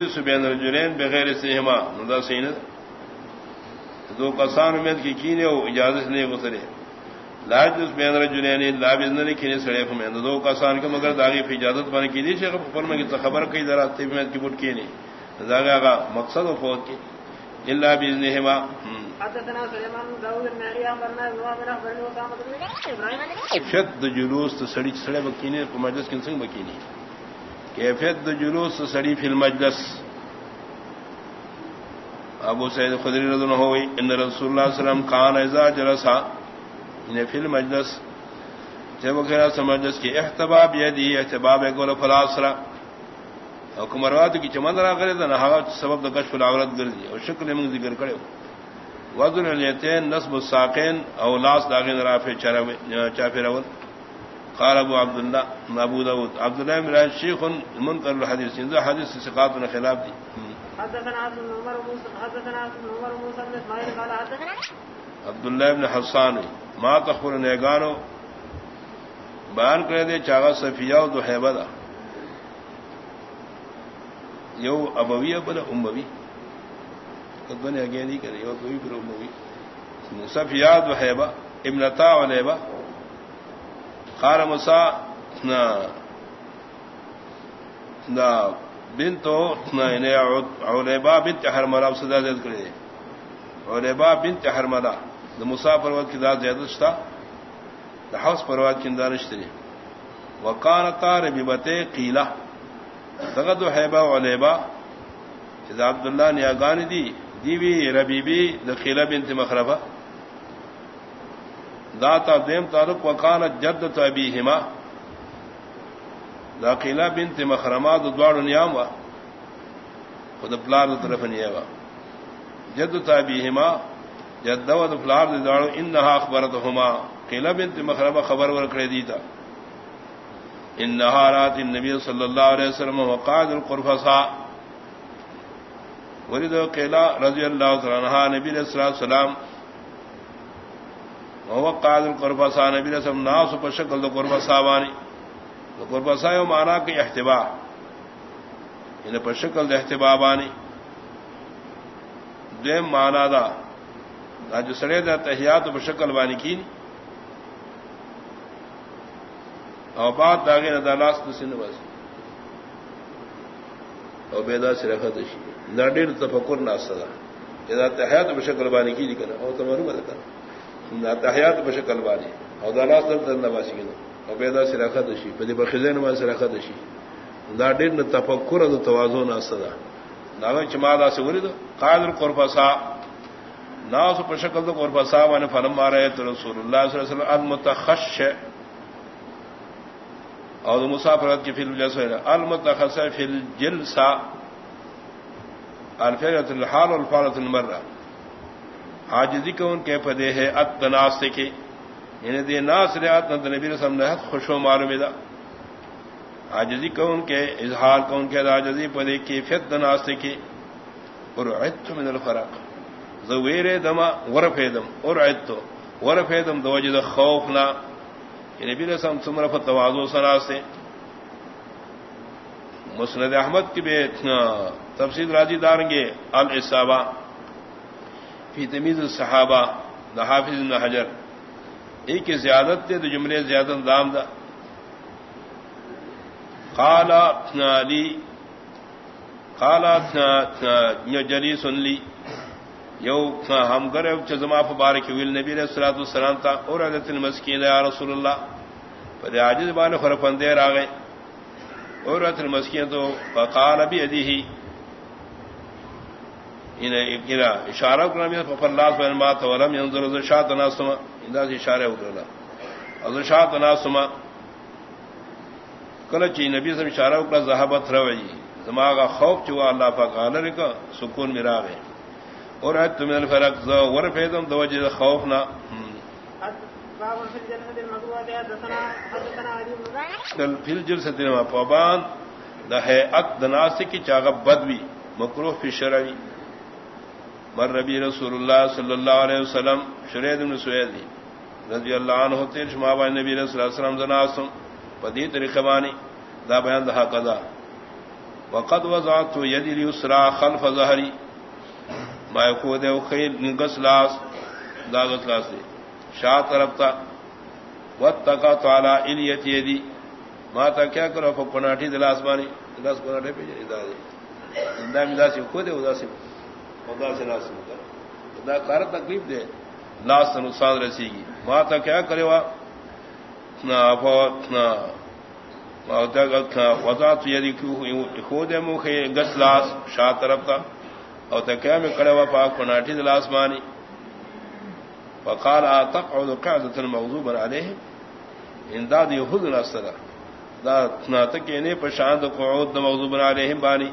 سبین رجلین بغیر سہما ندا سین دو کسان امید کی کینے ہو اجازت نہیں گزرے لاج اس بین رجلین لا بزن نے کینے سڑے ہمیں دو کسان کے مگر داغی فی اجازت بن کی دی شیخ پر میں کی خبر کئی ذرا تے میں کی بٹ کی نہیں داغا کا مقصد و فوت کی الا باذنهما حدثنا سليمان بن علي امرنا بن اسامه شد جلوس سڑی سڑے بکینے مجلس کن سنگ بکینے کیفیت دو جلوس سڑی فی المجلس. ابو سید خدری رضن ہوئی ان رسول اللہ علیہ وسلم کان ازا جلسا انہیں یعنی فی المجلس. جب وغیرہ سمجلس کی احتباب یدی احتباب اقول فلاسرہ حکمروات کی چمند را کرے تھا نہ سبب کشف العورت گردی، اور شکل من ذکر کرے وزن الیتین، نصب الساقین او لاس داغین رافع چافر اول قال ابو عبد الله ابو داود. عبد الله بن الشيخ منكر الحديث. عنده حديث ثقات خلاف دي حدثنا عبد عمر موسى حدثنا عبد عمر موسى بن اسماعيل قال حدثنا عبد الله بن حسان ما تخبر نيغانو بیان کرے دے چاغا صفیہ و دحیبہ دا. یو ابوی بلا اموی. قدوانی اگیا نہیں کرے یو ابوی بلا اموی. صفیہ دحیبہ ابنتا علیبہ خار مسا بن تو اولیبا بن چہر مرا سدا زید کرے۔ اولیبا بن چہر مرا دا مسا پروت کی داد زیادت تھا دا حوث پروت کی اندارش تری وکان تار بتے قیلا تغد حیبا اولیبا جدا عبداللہ نے اگانی دی، دیوی ربیبی، دا قیلا بنت مخربہ۔ داتا دیم تعلق وکان جد تبی ہما داخلہ بنت مخرمات دوار نیام وا. خود پلار طرف نیوا جد تابی ہما جد پلار دوار انہا اخبرت ہما قیلا بنت مخرمہ خبر ور کھڑے دیتا. انہا رات النبی صلی اللہ علیہ وسلم وقاد القرفصا ورد قیلا رضی اللہ عنہ نبی علیہ السلام وہ قاد القربسا نبی رسم ناس پر شکل قربسا وانی قربسا یو مانا کہ احتبا. ان پر شکل احتبا وانی دیم مانا دا. دا جو سڑے دا تحیات پر شکل وانی کی اور بات داغے نہ دالاس سن بس. اور بیدا سے رکھا دشی نہ ڈیر تفکر نہ سدا یہ تحیات پر شکل وانی کی نہیں کرنا اور تمہاروں میں کرنا تحیات بشکل بانی اور دالا سر در نواسی کی اور پیدا سے رکھا دشی پدی بخزین نواز سے رکھا دشی دا ڈیر نہ تفکر دو توازو نہ سدا ناغ چمادا سے وری دو قادر قرفسا ناس پشکل دو قرفسا من فلم مارے تو رسول اللہ صلی اللہ علیہ وسلم المتخش. اور مسافرت کی فلم جیسے المتخص فی الجلسا الفیرت الحال والفارت المرہ. آجزی کو ان کے پدے ہے؟ ات ناس کے۔ انہیں دے ناس ریات نت نبی رسم نہت خوش و معلوم دا۔ آجزی کو ان کے؟ اظہار کو ان کے آجزی پدے کی فت ناس کے۔ اور عدت من الفرق زویر دما ورف دم اور عدت ورف دم دو جد خوف نہ نبی رسم سمرف توازو سنا سے۔ مسند احمد کی بے ہاں، تفصیل راجی داریں گے الصابہ فی تمیز الصحابہ، دا حافظ ابن حجر۔ ایک زیادت تے تو جملے زیادت دام دا۔ قالا علی قالا جلی سن لی۔ یو ہم کرے چزما فبارک ویل نبی علیہ الصلوۃ والسلام تا، اور حضرت المسکین یا رسول اللہ۔ پر عاجز بان فرفندے راگئے اور حضرت المسکین تو، فقال ابی ادیہی اشارہ کرنا فلاس بن مات ولم ينظر ذو شاہ تناسما اندا سے اشارہ اکرلا حضرت شاہ تناسما کل چی نبی سے اشارہ اکرا ذہبت روی. دماغ خوف چوا اللہ پاک عالر کا سکون میرا ہے اور ہے تم الفرق ذو ور فیدم دو وجہ خوف نہ فل جل سے دن پابان دا ہے ات دناس کی چاغ بدوی مکروح فی شرعی مر ربی رسول اللہ صلی اللہ علیہ وسلم، شرید بن سوید رضی اللہ عنہ ہوتے شما با نبی رسول اللہ علیہ وسلم زناسم پدی طریقہ بانی دا بیان دہا قضا وقد وضعت يدي اليسرى خلف ظهري ما يكون ده خير نغس لاس، دا غس لاس شاہ طرف تا واتقت على اليت يدي ما تا کیا کرو پناٹھی دل آسمانی دلاس پناٹھے پہ جائے دا دے دا می دا سی کو دے ادا سے ادا سے لاس دا کار تکلیف دے۔ لاس نقصان رسی گی ما تا کیا کرے وا؟ نا فوت نا وضعت یدی خود گس لاس شاہ طرف تا۔ او تکیا میں کڑے وا پاک پناٹھی دل آسمانی فقال تقعد قعدة المغضوب عليه انداد يهود نصر دا تناتك يعني پشاند قعود مغضوب عليهم باني